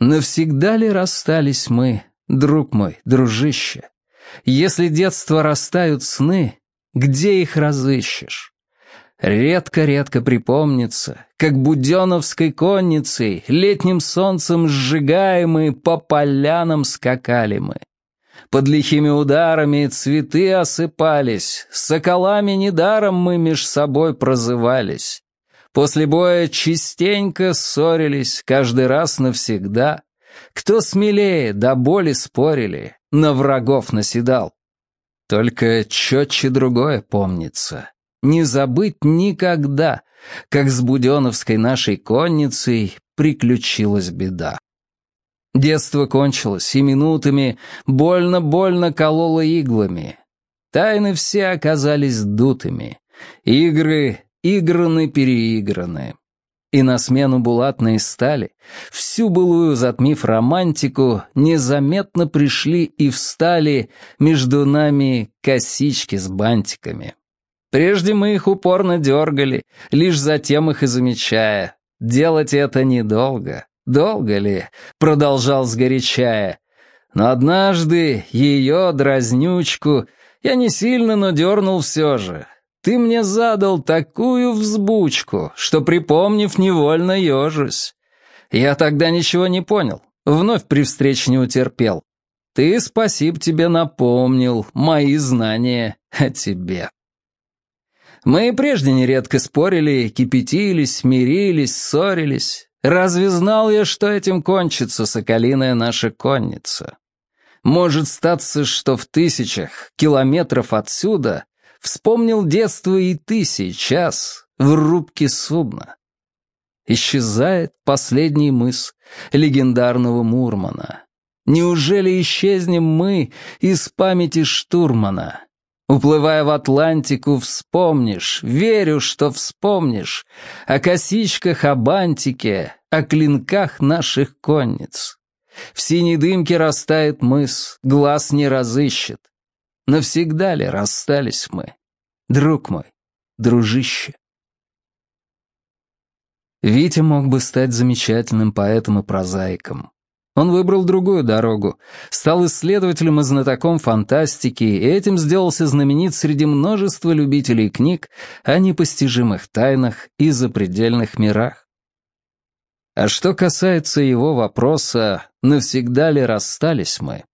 Навсегда ли расстались мы, друг мой, дружище? Если детство растают сны, где их разыщешь? Редко-редко припомнится, как буденовской конницей, летним солнцем сжигаемые, по полянам скакали мы. Под лихими ударами цветы осыпались, соколами недаром мы меж собой прозывались. После боя частенько ссорились, каждый раз навсегда. Кто смелее, до боли спорили, на врагов наседал. Только четче другое помнится. Не забыть никогда, как с Буденовской нашей конницей приключилась беда. Детство кончилось, и минутами больно-больно кололо иглами. Тайны все оказались дутыми. Игры играны-переиграны. И на смену булатной стали, всю былую затмив романтику, незаметно пришли и встали между нами косички с бантиками. Прежде мы их упорно дергали, лишь затем их и замечая. Делать это недолго. Долго ли? Продолжал сгорячая. Но однажды ее дразнючку я не сильно, но дернул все же. Ты мне задал такую взбучку, что, припомнив, невольно ежусь. Я тогда ничего не понял, вновь при встрече не утерпел. Ты, спасибо тебе, напомнил мои знания о тебе. Мы и прежде нередко спорили, кипятились, мирились, ссорились. Разве знал я, что этим кончится соколиная наша конница? Может статься, что в тысячах километров отсюда Вспомнил детство и ты сейчас в рубке судна. Исчезает последний мыс легендарного Мурмана. Неужели исчезнем мы из памяти штурмана? Уплывая в Атлантику, вспомнишь, верю, что вспомнишь, о косичках, о бантике, о клинках наших конниц. В синей дымке растает мыс, глаз не разыщет. Навсегда ли расстались мы? Друг мой, дружище. Витя мог бы стать замечательным поэтом и прозаиком. Он выбрал другую дорогу, стал исследователем и знатоком фантастики, и этим сделался знаменит среди множества любителей книг о непостижимых тайнах и запредельных мирах. А что касается его вопроса, навсегда ли расстались мы,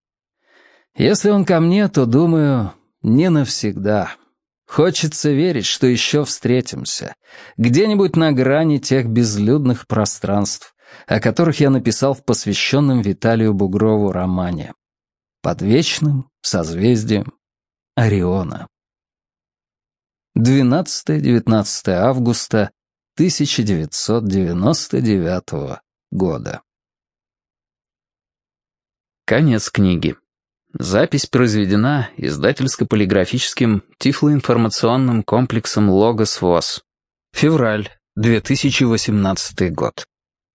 если он ко мне, то, думаю, не навсегда. Хочется верить, что еще встретимся. Где-нибудь на грани тех безлюдных пространств, о которых я написал в посвященном Виталию Бугрову романе. Под вечным созвездием Ориона. 12-19 августа 1999 года. Конец книги. Запись произведена издательско-полиграфическим тифлоинформационным комплексом «Логос ВОЗ». Февраль, 2018 год.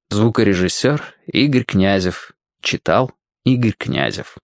Звукорежиссер Игорь Князев. Читал Игорь Князев.